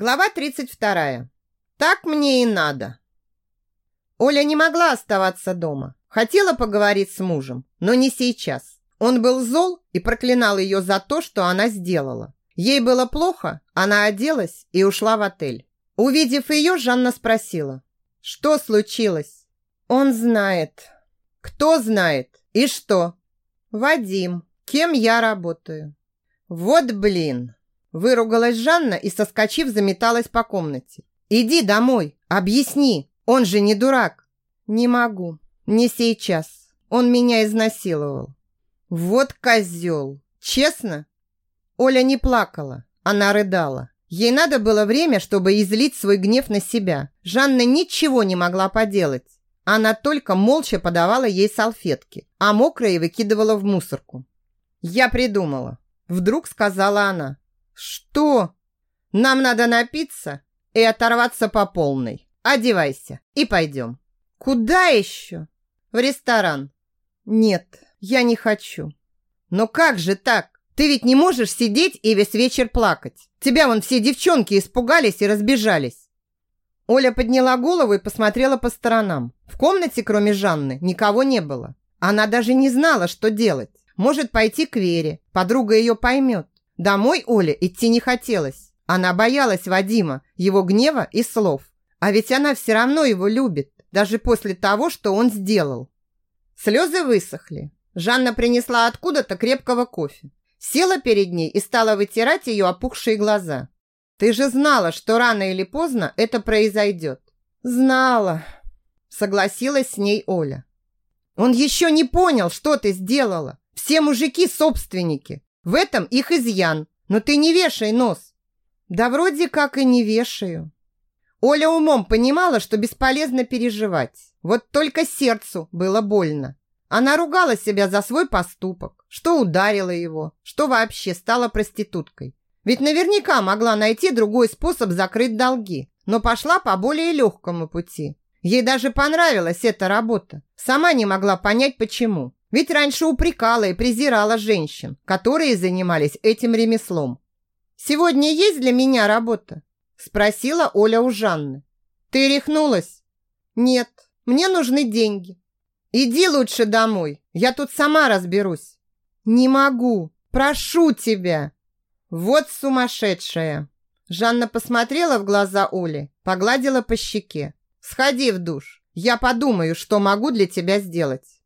Глава 32. Так мне и надо. Оля не могла оставаться дома. Хотела поговорить с мужем, но не сейчас. Он был зол и проклинал ее за то, что она сделала. Ей было плохо, она оделась и ушла в отель. Увидев ее, Жанна спросила, что случилось? Он знает. Кто знает? И что? Вадим. Кем я работаю? Вот блин. Выругалась Жанна и, соскочив, заметалась по комнате. «Иди домой, объясни, он же не дурак». «Не могу, не сейчас. Он меня изнасиловал». «Вот козел! Честно?» Оля не плакала, она рыдала. Ей надо было время, чтобы излить свой гнев на себя. Жанна ничего не могла поделать. Она только молча подавала ей салфетки, а мокрые выкидывала в мусорку. «Я придумала», – вдруг сказала она. «Что? Нам надо напиться и оторваться по полной. Одевайся и пойдем». «Куда еще?» «В ресторан». «Нет, я не хочу». «Но как же так? Ты ведь не можешь сидеть и весь вечер плакать. Тебя вон все девчонки испугались и разбежались». Оля подняла голову и посмотрела по сторонам. В комнате, кроме Жанны, никого не было. Она даже не знала, что делать. Может пойти к Вере, подруга ее поймет. Домой Оле идти не хотелось. Она боялась Вадима, его гнева и слов. А ведь она все равно его любит, даже после того, что он сделал. Слезы высохли. Жанна принесла откуда-то крепкого кофе. Села перед ней и стала вытирать ее опухшие глаза. «Ты же знала, что рано или поздно это произойдет». «Знала», согласилась с ней Оля. «Он еще не понял, что ты сделала. Все мужики собственники. В этом их изъян. Но ты не вешай нос. Да вроде как и не вешаю. Оля умом понимала, что бесполезно переживать. Вот только сердцу было больно. Она ругала себя за свой поступок, что ударила его, что вообще стала проституткой. Ведь наверняка могла найти другой способ закрыть долги, но пошла по более легкому пути. Ей даже понравилась эта работа. Сама не могла понять, почему. Ведь раньше упрекала и презирала женщин, которые занимались этим ремеслом. «Сегодня есть для меня работа?» Спросила Оля у Жанны. «Ты рехнулась?» «Нет, мне нужны деньги». «Иди лучше домой, я тут сама разберусь». «Не могу, прошу тебя». «Вот сумасшедшая!» Жанна посмотрела в глаза Оли, погладила по щеке. «Сходи в душ, я подумаю, что могу для тебя сделать».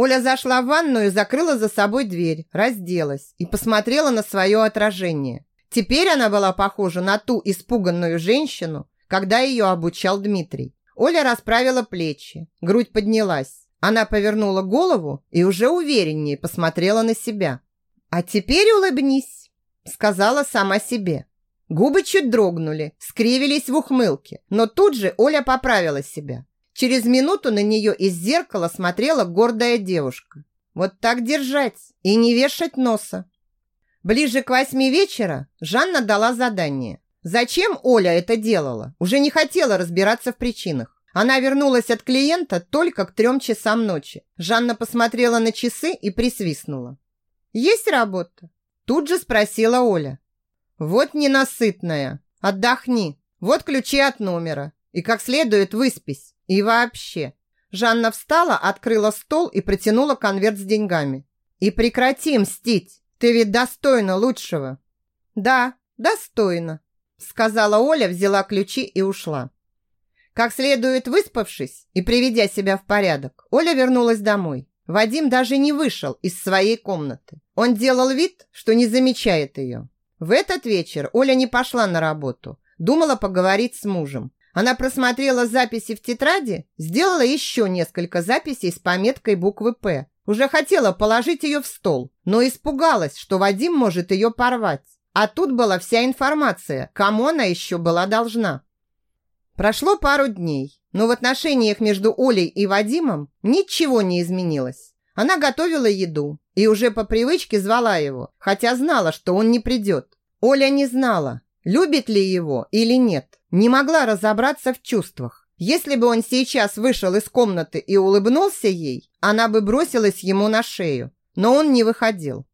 Оля зашла в ванную, закрыла за собой дверь, разделась и посмотрела на свое отражение. Теперь она была похожа на ту испуганную женщину, когда ее обучал Дмитрий. Оля расправила плечи, грудь поднялась. Она повернула голову и уже увереннее посмотрела на себя. «А теперь улыбнись», – сказала сама себе. Губы чуть дрогнули, скривились в ухмылке, но тут же Оля поправила себя. Через минуту на нее из зеркала смотрела гордая девушка. Вот так держать и не вешать носа. Ближе к восьми вечера Жанна дала задание. Зачем Оля это делала? Уже не хотела разбираться в причинах. Она вернулась от клиента только к трем часам ночи. Жанна посмотрела на часы и присвистнула. «Есть работа?» Тут же спросила Оля. «Вот ненасытная. Отдохни. Вот ключи от номера. И как следует выспись. И вообще, Жанна встала, открыла стол и протянула конверт с деньгами. И прекрати мстить. Ты ведь достойна лучшего. Да, достойна, сказала Оля, взяла ключи и ушла. Как следует выспавшись и приведя себя в порядок, Оля вернулась домой. Вадим даже не вышел из своей комнаты. Он делал вид, что не замечает ее. В этот вечер Оля не пошла на работу. Думала поговорить с мужем. Она просмотрела записи в тетради, сделала еще несколько записей с пометкой буквы «П». Уже хотела положить ее в стол, но испугалась, что Вадим может ее порвать. А тут была вся информация, кому она еще была должна. Прошло пару дней, но в отношениях между Олей и Вадимом ничего не изменилось. Она готовила еду и уже по привычке звала его, хотя знала, что он не придет. Оля не знала, любит ли его или нет. Не могла разобраться в чувствах. Если бы он сейчас вышел из комнаты и улыбнулся ей, она бы бросилась ему на шею. Но он не выходил.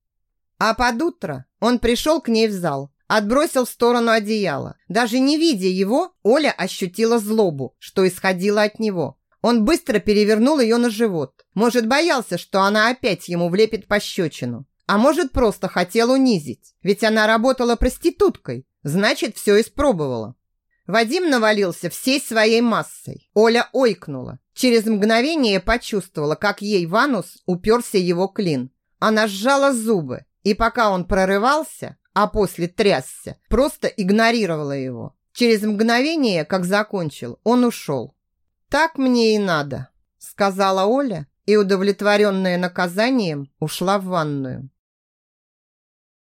А под утро он пришел к ней в зал, отбросил в сторону одеяло. Даже не видя его, Оля ощутила злобу, что исходило от него. Он быстро перевернул ее на живот. Может, боялся, что она опять ему влепит пощечину. А может, просто хотел унизить. Ведь она работала проституткой. Значит, все испробовала. Вадим навалился всей своей массой. Оля ойкнула. Через мгновение почувствовала, как ей в анус уперся его клин. Она сжала зубы, и пока он прорывался, а после трясся, просто игнорировала его. Через мгновение, как закончил, он ушел. «Так мне и надо», — сказала Оля, и, удовлетворенная наказанием, ушла в ванную.